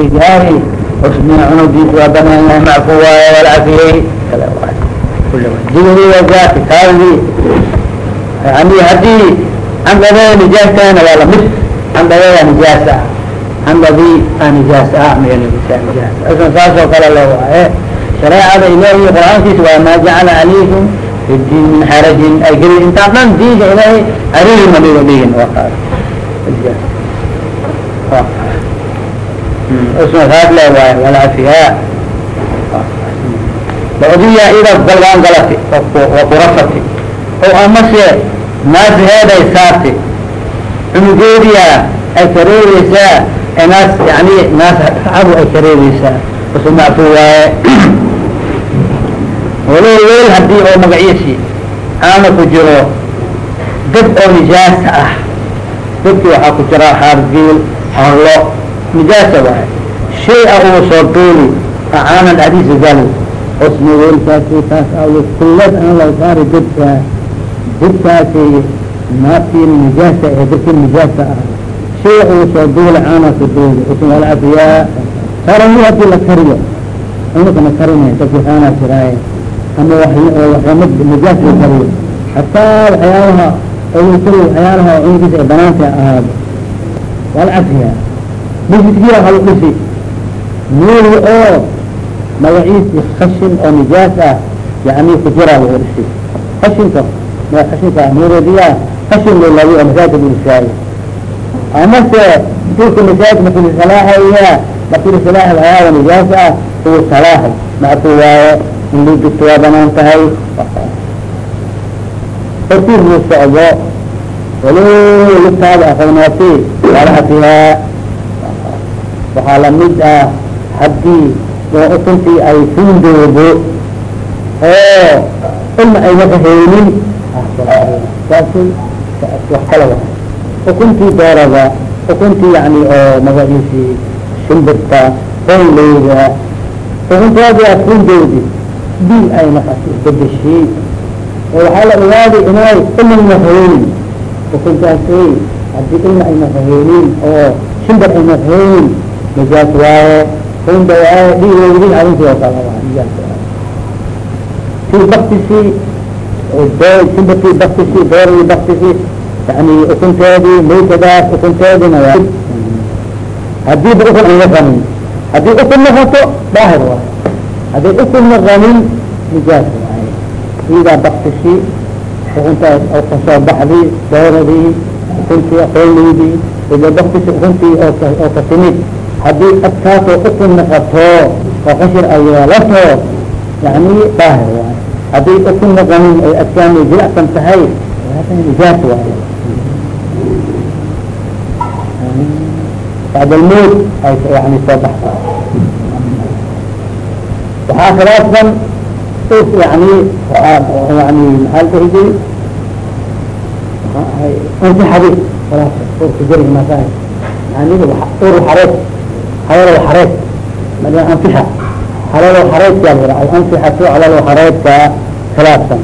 idaari usmina cunugiisa waa banaan yahay macfu waaye walcafiyey digri wazaati kaadii yani haddii candhadeeda nijaastahana waa la mid candhadeeda nijaas ah candhadii aa nijaas ah mnisa nijaas isna saas oo kale le waaye shareecada ilaahi qur'aankiisa waa maa jacala calaykum fi diin min xarajin ay geli intaan dhan diinka ilaahay arihi madiga dhigin waa kaas le waaye walcafiyaa badiya ida galgaan galati wa kurafati o amase naasheeday saarti. Cunugeediya ay kareebeysaa naas yani naas abu ay kareebeysaa usumacfu waaye. Walow weel haddii oo magaciisi aana ku jiro dad oo nijaasa ah. Dadki waxaa ku jira haargeel harlo nijaasa waaye shay a uu soo duuli acaanan dhadiisa gali osma weelkaasi taas aw kullad aan la saari dadka dadkaasi naaftiina nijaasa ee dadki nijaasa ah shay uu soo duuli caana ku duuli usun walacafiyaa sarani haddii la kariyo unakana karinay dadki aanaa jiraaye ama waxamad nijaas la kariyo hataa waxyaalaha kari waxyaalaha cunugiisa masjidkiya halu dhisi nuuri oo magaciisi kashin oo nijaas ah yani kujira lagu dhisi kashinka kashinka nuurediya kashin lolabi oo masaajid laisaayo amase dulka masaajid markii lasalaaxaya markii lasalaaxa waxyaaba nijaas ah uu salaaxay macfu waaye in luu digto waa bannaan tahay hortii luu socdo walo lugtaada afagnaati walahafiyaa waxaa la mid ah haddii oo ukuntii ay fundoobo oo ilma ayna raheynin wax kala ukuntii doorada ukuntii yani oo magaciisi shimbirta hoyleyda ukuntaadi aad fundoodi dil ay naqato bedeshii oo waxaa la ogaaday inay ilmayna raheynin ukuntaasi haddii ilma ayna raheynin oo shimbir ayna raheynin nijaas waaye funda waaye oo kale waa tii baktisi shimbirkii baktisi dooradii baktisi yani ukunteedii maytadaas ukunteedina waa hadiiba ukun ayna qanin haddii ukun noqoto daahir waaye haddii ukun naqanin nijaas waaye iidaa baktisi ukuntaas oo ka soo baxdi dooradii ukuntii qoolleydii ida baktisi ukuntii oo ka timid haddii adkaasoo ukun naqato oo qashir ay yeelato yani daahir waaye. Haddii ukun naqanin ay adkaan jilacsan tahay nijaas waaye. Bacd almowt ay yani soo baxta waxaa khilaafsan yani yani maxaa la dhihi jiri ansixadi khilaafsan urka jari masahay yani ur xareed halalow xareed. Mala anfixa. Halalow xareedkaa la yihaa alanfixatu halalow xareedka khilaafsan.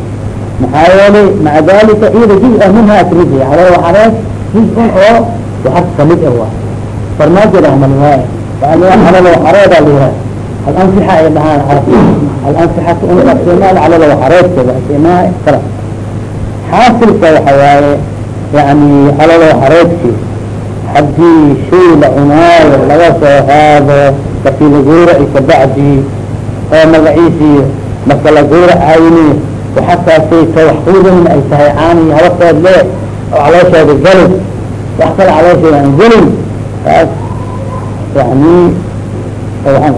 Maxaa yeelay maca dalika iyada juz-a minha ka mid yahay. Halalow xareed juz-un oo waxa ka mid ah waa. Farmaajo dhahmal waaye halalow xareedaa la yihaa alanfixa ay dhahaan carab alanfixatu un isticmaal halalow xareedkeeda isticmaal kala. Xaasilka waxa waaye haddii shay la cunaayo laga soo qaado markii la guuraci kabacdi oo magaciisii marka la guuracayni waxakaasay tawaxuudan ay tahay caani habateed le oo caloosheeda gelin wax kale caloosheeda aan gelin taas yani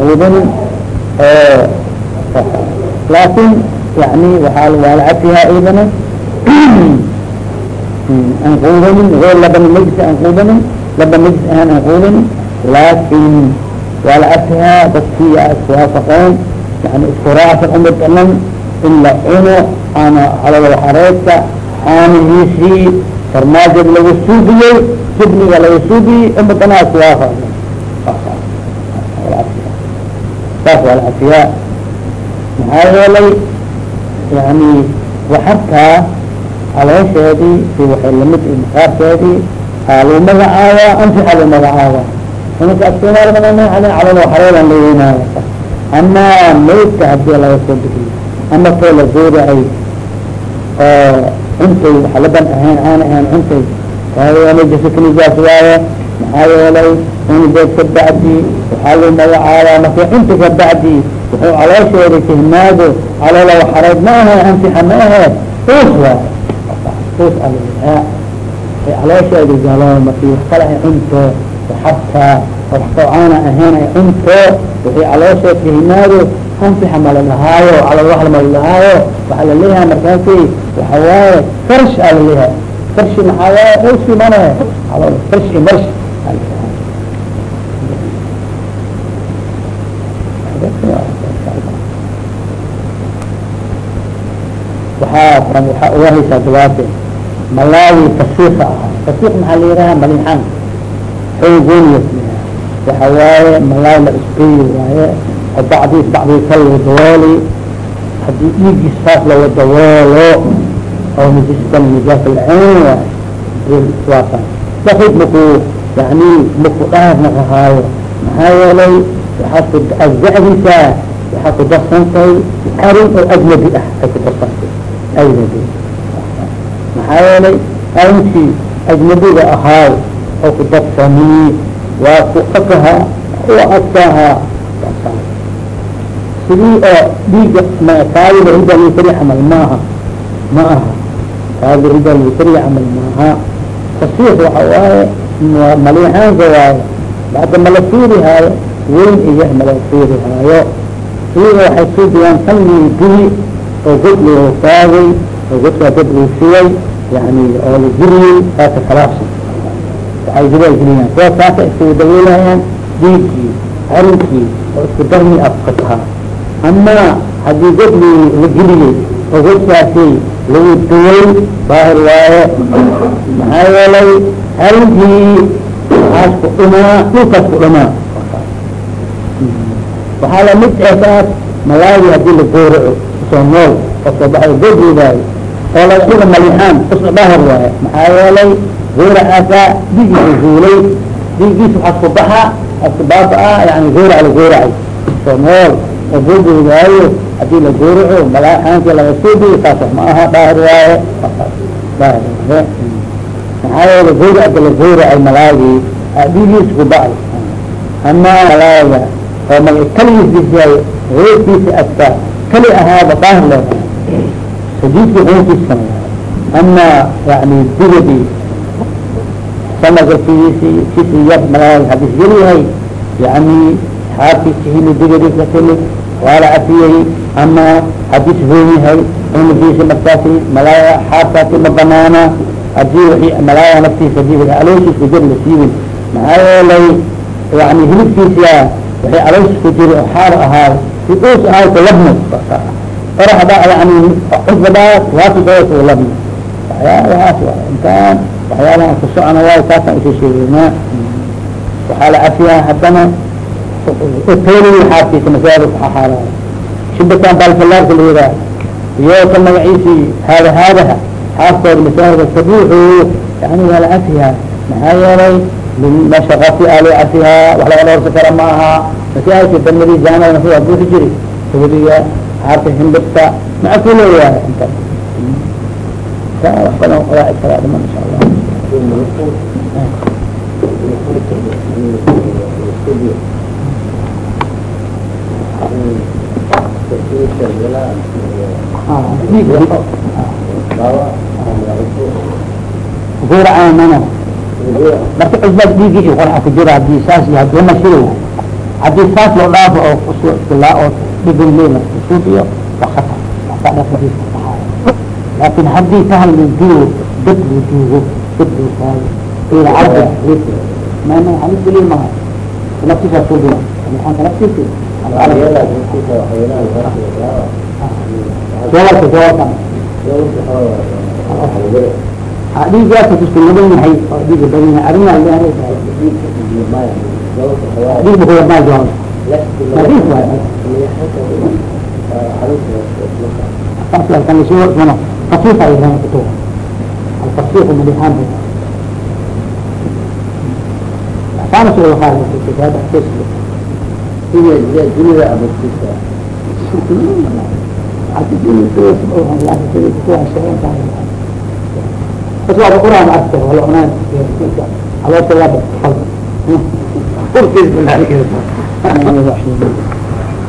quudanin laakin yani waaa waa la cafihaa idana aan quudanin غeyr laba ahaan aan quudanin laakin waa la cafihaa dadkii iswaafaqeen yani isku raacsan uma danan in la cuno ana halada xareedka aanihiisii farmaajad lagu suugiyey jibniga lagu suugiyey uma danaa iswaafaqeen saas waa la cafiyaa maxaa yeelay yani waxarkaa caloosheedii si waxay la mid maqaarkeedii aa lagu magacaabaa anfixa lagu magacaabaa imanka askumaarmanana calol xareelan laweynaayo ama maydka haddii laga soo bixiyo ama koo la gooracay oo cuntay xalaban ahayn aan ahayn cuntay. Waayeelay jasaka nijaas waaye maxaa yeelay unideed ka bacdi waxaa lagu magacaabaa markay cunta ka bacdi wuxuu caloosheeda fihmaado caloola xareed ma ahe antixa ma ahe us waay us alaa caloosheeda galo markii wax kale ay cunto xabka wax koocaana ahayn ay cunto wixii caloosheed fihmaado antixa mala lahaayo calool wax mala lahaayo waxaa la leeyahay markaasi waxa waaye farsh aa la leeyahay farshi maxaa waaye usi mane calool farshi marsh. Waxaa uga haysaa dawaate malaawi fasiika ahaa fasiik maxaa la yiraha malixan xoogooniya waxa waaye malaawi la isbeeyi waaye oo bacdiis bacdii kal la dawooli haddii dhiigis saas lawa dawoolo oo nijiskan nijaas la'aan waaye waasan daid maku yani maku dhaar naqahaayo maxaa yeelay waxaad ku azadisaa waxaa ku darsantay arrin oo ajnabi ah ay ku darsantay ajnabi maxaa yeelay arinkii ajnabiga ahaay oo ku darsanii waa ku akaha u adkahaa sidii oo dhiiga kaadida rida litari camal maaha ma aha kaadida rida litari camal maaha. Fasiix waxa waaye maliixaanka waaye. Bacda mala fiirihaayo weyn iyo mala fiirihaayo iyaga waxay soo diyaan kalmii guri oo god loo faagay oo godkaa dad loo siyay yani oola jirnay aasa khalaafsan waxay dabeelgeliyaan kuwa saasa iskugu dabeelayaan diinkii arinkii oo isku darni afqataha ama haddii godli la geliyey oo godkaasi lagu duway baahir waaye maxaa yeelay arinkii aas ku dhumaa dhulkaas ku dhamaa waxaa la mid eesaas malaadi haddii la gowraco u soo nool oo soo baxay god wadaayo oo laga dhiga malixaan usna dhahar waaye. Maxaa yeelay gooracaasaa dhigiisa zuulay dhigiis waxaas ku baxa aska baaba-a yani goorac la gooracay soo nool oo goodoodayo haddii la gooraco malixaankii laga dhigo saas ma aha dhahar waaye. Maxaa yeelay gooracda la gooracay malaagii dhigiis ku bacay. Ama malaaga oo ma kaligiisdisaayo reerkiisa adkaa kali ahaaba daahir loo sajiidki reerkiiskana ama yani digadi sanaga sidiisi kisi hadis yelyahay yani xaarkiisa hili digadi ka timid waa la afiyey ama hadis hoon yahay cunugiisa markaasi malaaga xaarkaasi ma banaana haddii wi malaaga naftiisa haddii alooshiisku jir la siibin maxaa yeelay yani hilibkiisa waxay aloos ku jiri oo xaar ahaay si us ahaay kulabno oraxda yani cusbadaas daya kulabno waxyaabahaas intaan waxyaabaha ku socona waay saasaan isu sheegeynaa waxaa la cafiyaa haddana tooliy xaarkiisa masaada kuxaxaalaay shibataan baalfalaarka la yihaah iyo ka magaciisii haada haadaha xaarkooda masaajida sabuuxu yani waa la cafiyaa maxaa yeelay mashaqati alo cafihaa wax laga dhoorsa kara ma aha masaailka damadi jaamada nafs waa buuxi jiri sabadiga xaarka himbidka maca ku leeyahay inta wax badan walaa karaa dhiman insha allah marka cusbad dhiigi qora ku jira haddii saas iyo hadima shil haddii saas loo dhaafo oo ilaa oo dhibin le suubiyo waa khatar wasaa dhafadiis laakin haddii sahal loo duwo dad loo duugo dad ila carbi mana halis geli maha naftiisa suubiyo maxaanka naftiisi jawarka jawarka dhiigaasa isku laban yahay oo dhiiga badan yahay arina dhiig abarkiisa waa quraan arka wala cunaan caloosha waa bal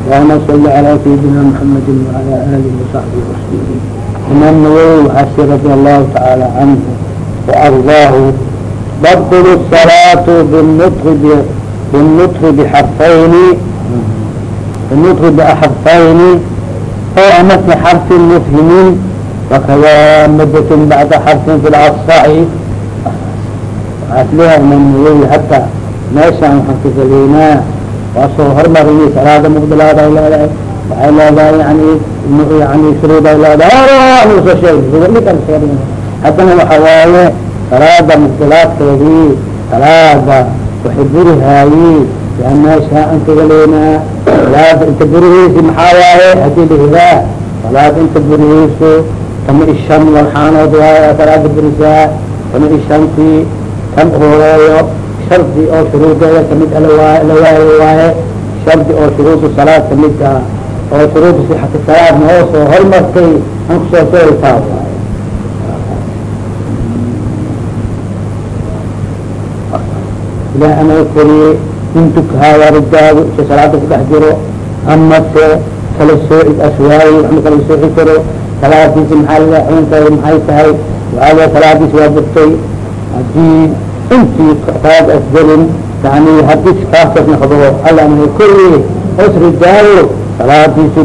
اللهم صل على سيدنا محمد وعلى آله وصحبه وسلم إمام النووي وحسي رضي الله تعالى عنه وأرضاه تبطل الصلاة بالنطق بالنطق بحرفين بالنطق بحرفين أو أمس حرف مفهم وكذا مدة بعد حرف في الأصفع أصلها من النووي حتى meeshaan waxaan ku galeynaa waa soo hormariyay salaada muqbilaad ay leedahay waxay leedahay yani yani shuruud ay leedahay soo sheegay haddana waxa waaye salaada muqbilaadkeedii salaada waxay burihaaye yaa meesha aan ka galeynaa salaada inta buriheysi maxaa waaye hadii lahiraa salaada inta buriheyso tama ishan walxaanood waaye salaada burisaa tama ishantii kan hooyo shardi oo shuruudeeda ka mid lawaayo waaye shardi oo shuruud salaad ka mid ah oo shuruud sixati salaad noo soo hormartay an ku soo sooritaa waaye ilah ana koriyey in tukhaaya rijaadu si salaada kudhex jiro ama se kala soocid aswaayi wax ma kala sooci karo salaadiisi maxaa la cunteeda maxay tahay? Waaga salaadiisi waa burtay haddii intii salaad asgelin yani haddii kaasas noqdo alla na koriye os rijaayo salaadiisi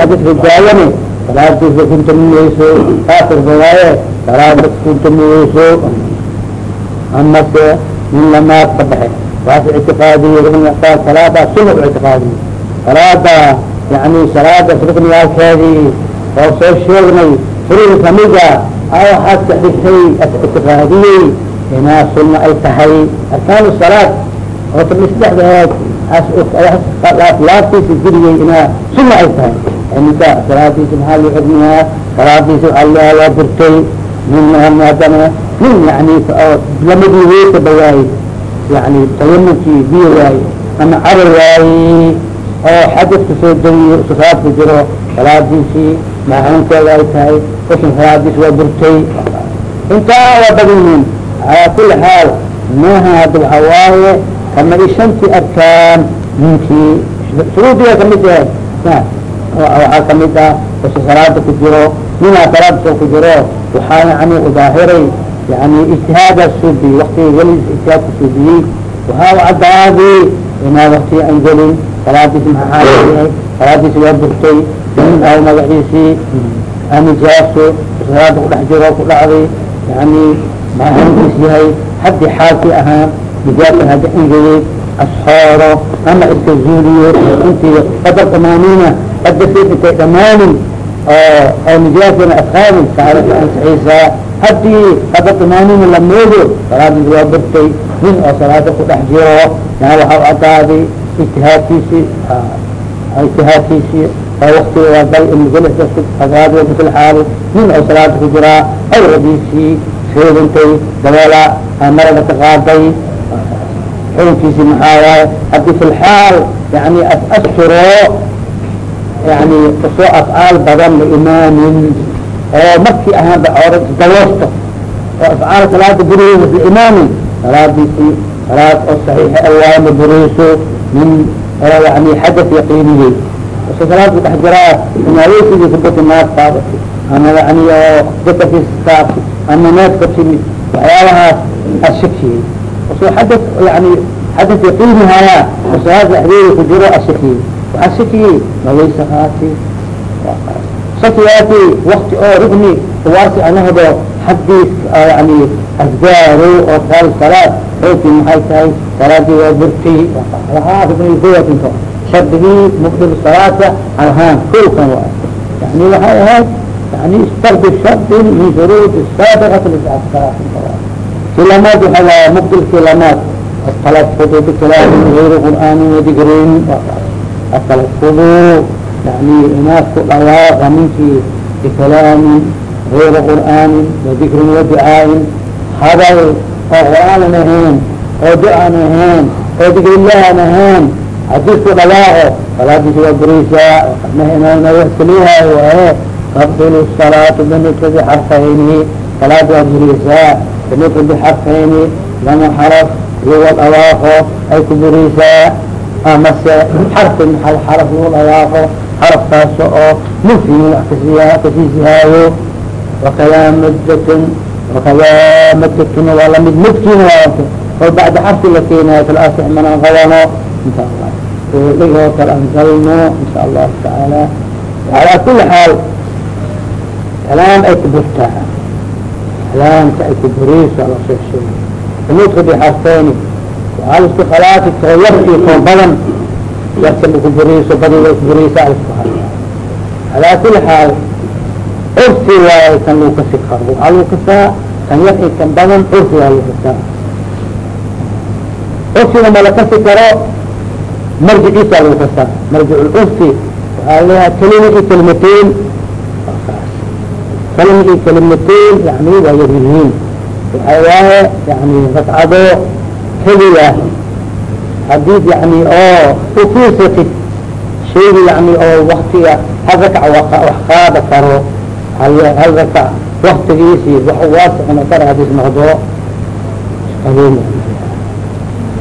hadis rijaayani salaadiisa kuntamiyeyso kaasas waaye salaada kuntamiyeyso amase min lamaad ka baxe waas ictiqaadiye ruknigaas salaada suna u ictiqaadiye salaada yani oo soo sheegnay furigi kamida a waxaad ka dhigtay as ictiqaadiyey inaa suna ay tahay. Arkaan salaad oo tami saddexdaheed laaftiisa jiriyey inaa suna ay tahay. Mida salaadiisa maxaa loo xugmiyaa salaadiisa waaa waa burtay min haddana min yani lamadii weysaba waaye yani tayamunkii biyo waaye ama caro waaye oo xadadka soo dawiyo sifaadka jiro salaadiisii maaxunkeeda ay tahay usan salaadiis waa burtay intaa waa badan calaa kuli xaal maaha hadda waxa waaye kama i shantii arkaan ninkii shuruudiga ka mid yahay waxaa ka mid ah usa salaada ku jiro ninaa salaada soo ku jiro waxaa yani udaahiray yani ijtihaada suubi waktiga welis ijtihaadka suubiyey waxaa cadaadi inaa waktiga an gelin salaadiisi maxaa salaadiisi waa burtay min aw magaciisii anijaaso salaada kudhex jiro ku dhacday yani maahankiis yahay haddii xaalkii ahaan nijaasa haddi ingegey asxooro ama iska zuuliyo intii qadar dhamaanina qadasi intay dhamaanin oo oo nijaasana asqaadin saalaka ansaxiisaa haddii qadar dhamaanina la moodo salaadiis waa burtay nin oo salaada ku dhex jiro yani waxaa u cadaaday ijtihaadkiisi ijtihaadkiisii oo waktiga waa gal bisl xaal nin oo salaada ku jiraa awradiisii feedintay dabeela marada ka qaaday xukunkiisi maxaa waaye haddii fi lxaal yani asturo yani u soo afcaal badan la imaamin oo markii ahaanba or daloosto oo afcaal salaada gurigeeda la imaamin salaadiisi salaad oo saxiixa awaama bureyso min yani xadath yaqiiniyey usa salaad ku dhex jiraa inaaweysigii kubati naad qaadati ama yani oo dakarkiis saabti ama neef ka timid waxyaabahaas ashakiyey u soo xadad yani xadad yaqiinihaya oo salaad dhexdeeda ku jiro ashakiyey waxaa shakiyey mawaysa qaati shakiyaati wakti oo xaggiis yani asgaaro oo qaal salaad oogtii maxay tahay salaadii waa burtay aaainto shardigii mubdil salaata alhaan kulkan waa yani waxay ahayd yani istardi shardin min shuruud saabqati silamaad waa mubdil silamaad atalafud bikalaamin ayri qur'aanin wadigrin atalafud yani inaasku dhawaaqa ninkii bikalaamin دواق منك بكلام غير قرآن وذكر ودعاء هذا قرآن نهين oo do aan ahayn oo digrilah aan ahayn hadii ku dhawaaco salaadiisa waa bureysaa nawaskaliyahay waaye tabdulu salaatu binutri bixarfayni salaada waa bureysaa binutri bixarfayni lama xaraf iyo wa dhawaaqo ay ku bureysaa amase xarfi maxal xaraf lagu dhawaaqo xarafkaas oo mufhim wax kasi wakadaa maddatun wakadaa maddatun waa la mid waa oo bacda xarfi la keenayo filasix mana qabano insha allah dhigoo kale angalno insha allahu tacaala alaa kuli xaal kalaam ay ku burtaa kalaamka ay ku bureyso ala soo sheegay nudka bixarfeyni waxaa la isku khilaafi koo yar iyo koo badan yarka laku bureyso badi way ku bureysa ala isku hala alaa kuli xaal curfi waayo kan lagu kasi karo waxaa lagu kasaa kan yar iyo kan badan curfi waa lagu kasaa curfiga ma la kasi karo marjiciisa lagu kasaa marjic lcurfi waxaa leeyahay kelima iyo kelimateyn kelima iyo kelimateyn yani waa yar waxaa waaye yani rafcado keliya haddii yani oo ufiisatid shaygi yani oo waktiga hal rakac wax qaada karo hal rakac waktigiisii wax waasicna kara hadis noqdo qabiil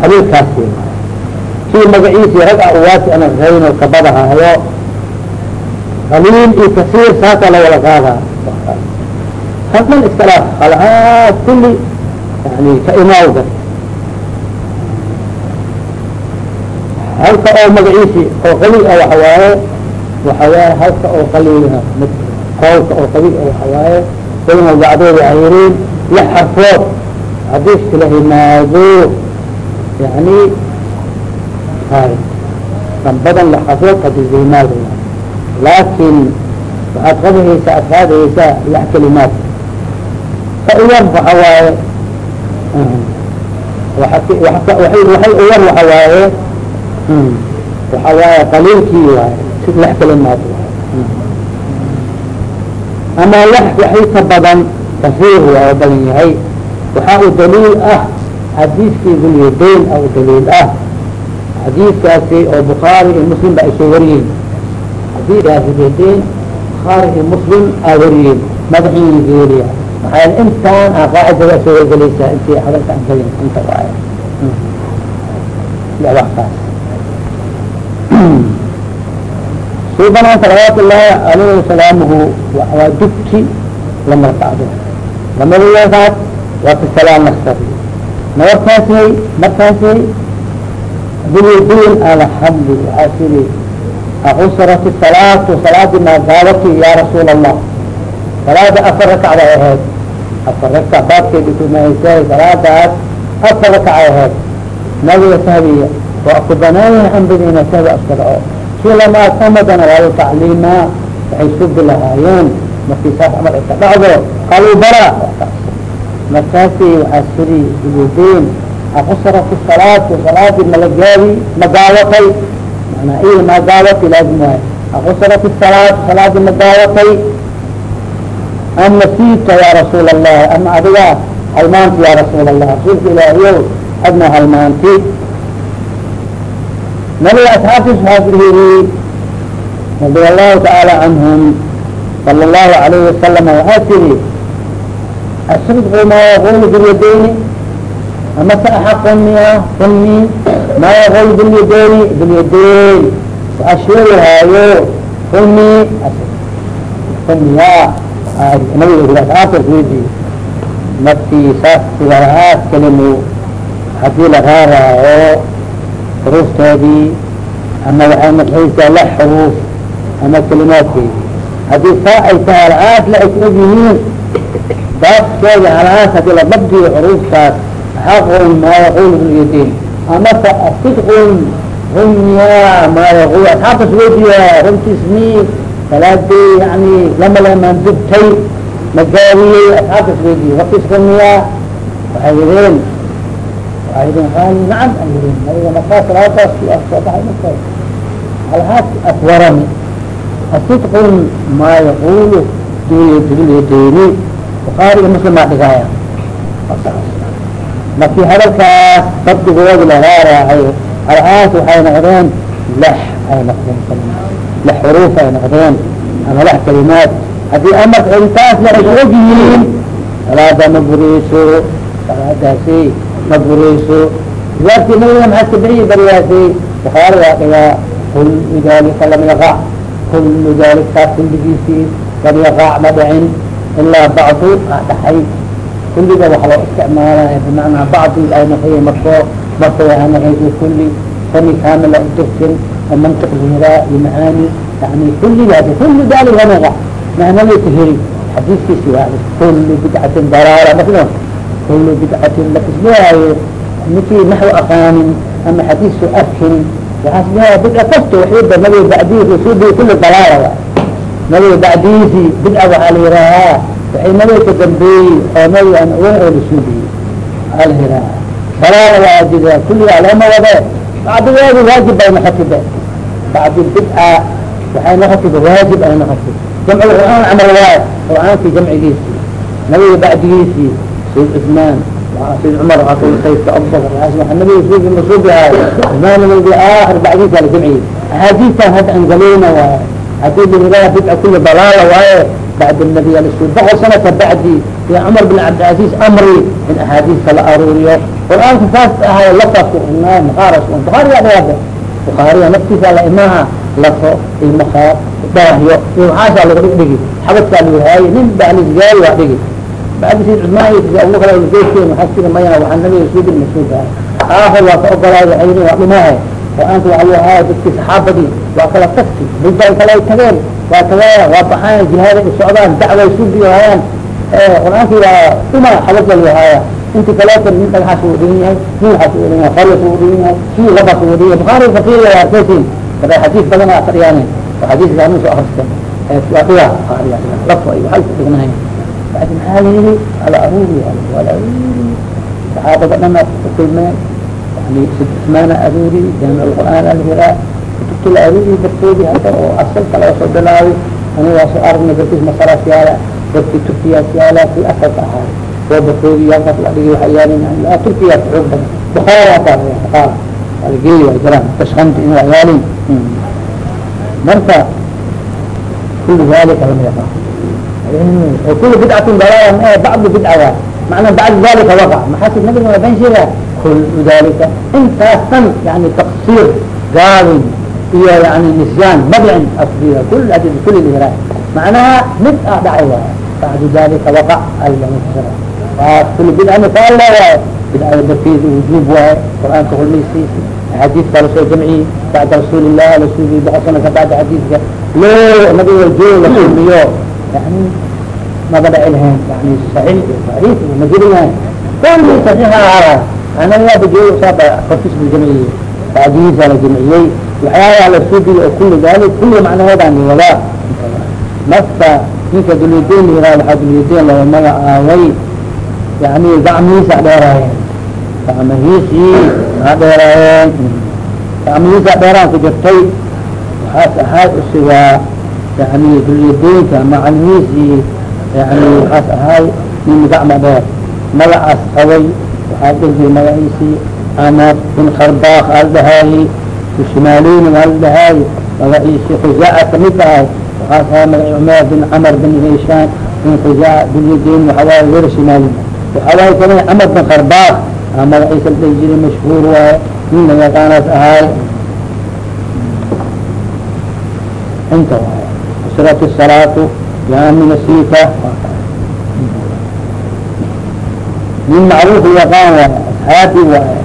qabiilkaasi kii magaciisii ragca waasicna rayno kabadahayo qaliil iyo kasiir saasa la wala qaadaa hadman iskalaaf halahaas kulli yani ka imaawda halka oo magaciisii oo qaliil ah waxa waaye waxa waaye halka oo qaliilha qowlka oo qaliil ah waxa waaye kulma bacdooda ay yiriin lix xarfood. Hadii iskala imaado yani kan badan lix xarfood haddii iska imaado laakin waxaad qabahaysaa ad qaadahaysaa lix kalimaad ka uyar waxa waaye waxay uyar waxa waaye waxa waaye qaliilkii waaye lix kalimaad ama lix waxay ka badan kasiir waa badan yahay. Waxaa u daliil ah xadiiskii dulyadayn a u daliil ah. Xadiiskaasi oo bukhaari iyo muslim ba ay soo wariyeen. Xadiiskaas dulyadayn bukhaari iyo muslim aa wariyeen. Madaxiina geeliya maxaa intaan a qaacidada soo wargelaysaa intii hadalka aan gelin inta waaye suubanaan salawaat ullaahi alayhi wasalaamuhu waa dugti lama rakacdo lamada yeesaad waa ka salaam nastari nawarkaasay markaasay dulyadiin alxamdu waxaa siri aqusarat salaatu salaadi maagaabati ya rasuul allah salaada afar rakacda ahayd afar rakac baabkeedi kumahaysay salaadaas afar rakacay ahayd nabiga sahbiya waa ku banaayahay ambadiina sahbi askara lamaad amadana waa tacliimaa waxay sugi lahaayeen markii saas camal ay ka dhacdo qaluu bara markaasi waxaa siri ugudeyn akusarat salaatu salaadii malagaabi magaawatay manaa iya magaawatay laazim waay. Akusarat salaatu salaadii magaawatay am nasiibta ya rasuul allah ama adiga halmaanti ya rasuul allah rasuulka ilaahiyow adna halmaanti nabiga asxaabtiis waxaa yiri radia allahu tacaala canhum sala allahu alayhi wasalama waxaa tiri asidqu maa yaqulu bilyadayni amase axaqu miya sunni maa yaqulu bilyadayni bilyadayn waxaa sheegahaayo sunni sunniya nabiga uri asxaabtaas weydi markii saas sigaas kalimo haddii la raaraayo xuruuftoodii ama waxay noqonaysaa la xuruuf ama kalimaadkeedi haddii saa ay tahay halaas la ay og yihiin baabkeeda halaas haddii la dabdiyo xuruuftaas xaqun maa yaqul bilyadayn amase sidqun rumya maa yaqul asxaabtas weydiya runtiis mi salaadii yani lama lamaan dubtay magaawiyey asxaabtas weydiya warkiis rumiya waxay yideen qaali nacam ay yihiin nabiga markaa salaadaas soo baxay markaas halhaas aswarani asidqun maa yaqulu dulyadeyni bukhaari iyo muslim baa dhigaaya marki hadalkaas dabdigooda lagaa raacay alcaas waxay noqdeen lex ay noqdeen lex xuruuf ay noqdeen ama lex kalimaad haddii amarka intaas la ay og yihiin salaada ma bureyso salaadaasi ma bureyso riwaartii nabiga maxaa tabici bariyaasay bukhaari waa dhigaa kullu dalika lam yaqac kullu dalika kulligiisii lam yaqac ma dhicin. Ilaa bacdu a dhaxay kulliga waxa loo isticmaalaya bimacnaa bacdi ay naqaye marko marka waa naqaysa kulli sami kaamila udirtin oo mantiq lihiraa iyo macaani. Yani kulligaas kullu dalika lam yaqac macnalayka heri xadiiskiisi waa kullu bidcatin dalaala maslo kullu bidcatin lakisleayo ninkii naxwi aqaanin ama xadiisu arkin waxaas leeyahay bidca kasto waxiba nabiga bacdihiis rasuulii kulli dalaala waay nabiga bacdihiisi bidca waxaa la yihaahaa waxay nabiga ka dambeeyey oo nabiga aan ogeyn oo lasuuliyey waxaa la yihaahaa dalaala waa jira kulligaa looma wade bacdigeedu waajib bay noqotiba bacdi bidca waxay noqotiba waajib ay noqotay jamc qur'aan camal waay qur'aankii jamcigiisi nabiga bacdigiisii sayd cusmaan sayd cumar sayidka abubakr nabiga suugi masuubihay cusmaan nabiga aakhir bacdiisa la jamciyey axaadiistan hadda aan galayna waaye haddii lairaa bidca kuli dalaala waaye bacd nabiy alasuu boqol sana ka bacdi ya cumar bin cabdilcaziz amri in axaadiiska la aruuriyo. Qur'aanka saas ahay lafaku maqaaras buhaariga dhawaada bukhaariga naftiisa la imaha lafo iyo makaar daahyo. Iyo waxaasaa laga dhig dhigi xabadkaa lagu haaye nin balisgaari waa dhigi bacdi cusmaan iyo abubakar algeysken waxaa sida mayana waxaa nabiga suugin masuugahay aakhir waa ka ogolaay waxayni waa dhimahay qur'aanka waa lagu haaya dadkii saxaabadii waa kala tagti midbay kale ay tageen waa tagaya waa baxayan jihaada ay socdaan dacway suugiyo hayaan qur'aankii waa dhima xabadka lagu haaya inti kaleeta nin dhagaxaas uu dhigan yahay nin waxaas uu dhigan yahay qaryas uu dhigan yahay kii labaas uu dhigan yahay bukhaari fakiiriya waa arkaysin marka xadiis badan aa fadhiyaan oo xadiiska anu soo akristen waa dhiga bukhaariga lafo ay waxay ku dhignahay bacdi maxaa la yihi ala aruuri ala aruuri saxaabada dhana ukulmeen yani sid cusmaana aruuri jaamic alqur'aan alhiraa kutubta la aruuri darteedi hadda oo asalka laga soo bilaabay aniga waa soo aragnay darkiis masaraas yaalla dadkii turkiyaas yaalla kii asalka ahaa kuwa bakoodi halkaas la dhigi waxay yaalin turkiyaas xoog badan bukhaari hataa qaala algeey waa jiraan tashkandi in waa yaalin marka kulu dalika lam yaqa kul bidcati dalaala maah bacdu bidca waay macnaa bacda dalika waqa maxaasib nabiga waa baan sheega kulu dalika intaasan yani taqsiir gaabin iyo yani nisyaan madicin asbiya kul adi kul lihra macnaha mid ah dhacay waay bacdu dalika waqa alamira waas kul bidca misaal le waayo bidcada darteeda wujuub waaye qur'aanka hulmaysiisa axaadiis baa la soo jamciyey bacda rasuuli illah rasuul boqol sana ka bacda xadiiska lo nabiga joo la kulmiyo yani حديث لو النبي والجول رسول يعني ما بدأ لهم يعني صحيح ضعيف ومجري كل صحيح على أنا يا بجي صاب خصيص بالجمعية تعجيز على الجمعية وحياة على السوق وكل ذلك كل معنى هذا عن ولا مكة نيك دليدين يرى لحد دليدين لو ما آوي يعني زعميس على رايين زعميسي على yani waxaas ahaay nin gacma dheer magacaas qabay waxaa dhehday magaciisii amar bin karbaak aldhahaayey shimaaliini aldhahaay magaciisii khujaaca ka mid ahay waxaas ahaa magaci cumer bin camar bin hishaan bin khujaaca biligeen waxawaay wer shimaalin waxawaay kana camar bin karbaak aa magaciisa la dheh jiray mashhuur waaye nin la yaqaanaas ahaay inta waay usrat salaatu yani nasiika nin macruuf yaqaan waay asxaabi waay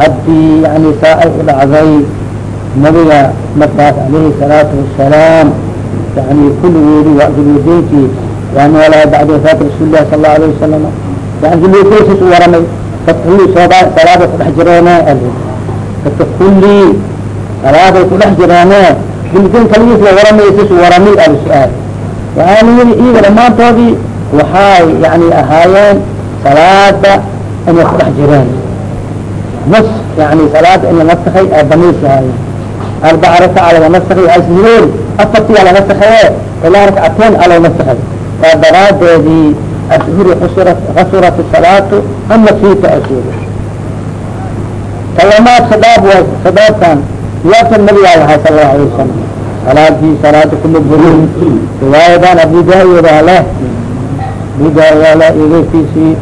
haddii yani saa-ay u dhacday nabiga markaas alayhi salaatu wasalaam yani kulligeedi waa islwadayntii yani walaha bacda wafaati rasuulilahi sala allahu alayh wasalam yani islwadaysiis u waramay fadxuyi sooba salaaday ku dhex jireene dadka kulli salaaday ku dhex jireene bilgan kaligiis la waramaysais warami abu su'aal waxaana yii iyaga dhamaantoodii waxay yani ahaayeen salaada inay ku dhex jireen nas yani salaada in la nasakay aa banays ahaayeen arbaca rakaca laga nasakay asniyood afartiyaa la nasakaye ilaa rakcateen aa laga nasakay waa daraadeedii ashhuri usurat kasurat salaatu am nasiita ashhuri kalamaad sadaab wa sadaabkan siyaabtan nabigaa lahay sala allahu alay wasalam salaadii salaada kuma burin riwaayadan abu daawuda leh. Abu daawuda leh igekiisii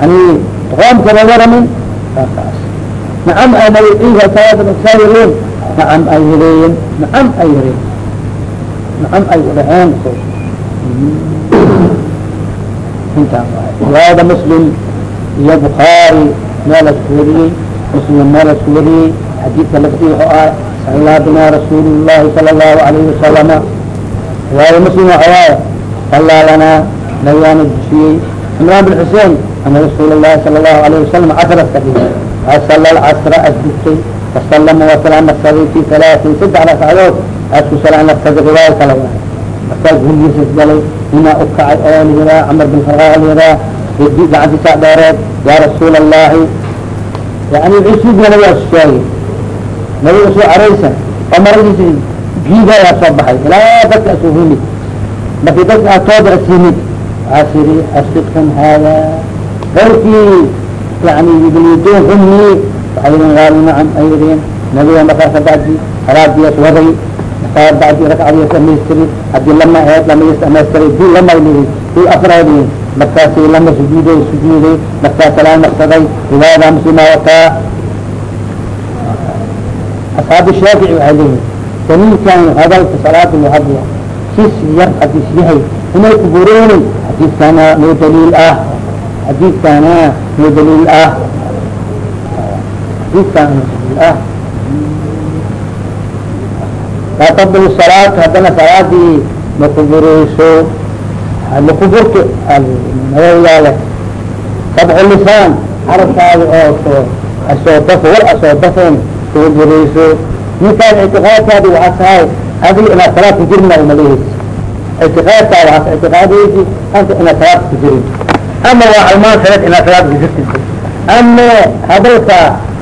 yani qoomkaba waramin saakaas nacam ay nabiga salaada saa yireen nacam ay yireeyen nacam ay yireen nacam ay udhaheen riwaayada muslim iyo bukhaari meel isku wariyey. Muslim meel isku wariyey. Xadiidka lafdi wuxuu ah binaa rasuul llahi sala allahu alayhi wasalama riwaayada muslim waxa waaye sallaa lanaa nabigaana dusiyey cimraan bin xuseen ana rasuul llahi sala allahu alayhi wasalam casra kadhig asala alcasra asdugtay fasalama wasalaam nafsaday fi halaatin saddex ragcadood asku salaan nafsada riwaaya kala waay markaas gurigiisa isgalay inaa ukacay oo lihiraa camar bin farqaa lihiraa redi gacantiisa dheereed yaa rasuul allahi yani cisuudna nabigaa sheegay nabiga soo caraysan oo maradiisa giidayaa soo baxay. Ilaa dadka asoo himid markii dadka atooda as yimid waxaas yiri asidkan haada. Qawlkii yani iblidoon xumni. Waxay yidin qaali nacam ay yidin nabiga markaasa bacdi salaadias waday. Markaa bacdi rakcadiis dhamaystiri haddii lama aheed lamayas dhamaystiray dii lama lihi dii afraadi. Markaasi lama sujuuday sujuuday. Markaa salaan naqsaday riwaayada muslima wataa asxaabu shaafici waxay leeyihiin daliilkan hadalka salaada loo hadlo sis yar hadiis yahay inay kubureeni xadiidkana noo daliil ah xadiidkana noo daliil ah xadiidkana noo daliil ah laa tabdul salaat haddana salaadii makubureyso makuburto nawawigaa leh sabxu lisaan carabkaada oo soo asoo dafo war asoo dafen kubureyso ninkaan ictiqaadkaadi waxaa tahay adiga inaad salaad ku jirna umaleheysa ictiqaadkaada waxaas ictiqaadeysi anta inaad salaad ku jirin. Ama waa halmaan sanad inaad salaad ku jirtid ama hadalka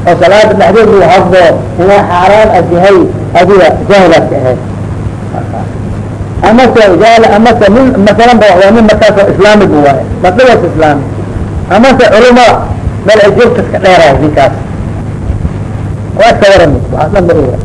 oo salaada dhexdeed lagu hadlo inaa xaaraan ad yahay adiga jaahilaad ka ahayd amase jaal amase nin masalan ba waa nin markaas oo islaami bu waaye madhawas islaami amase culama meel ay joogtas ka dheerahay ninkaas waa iska warami dhan ma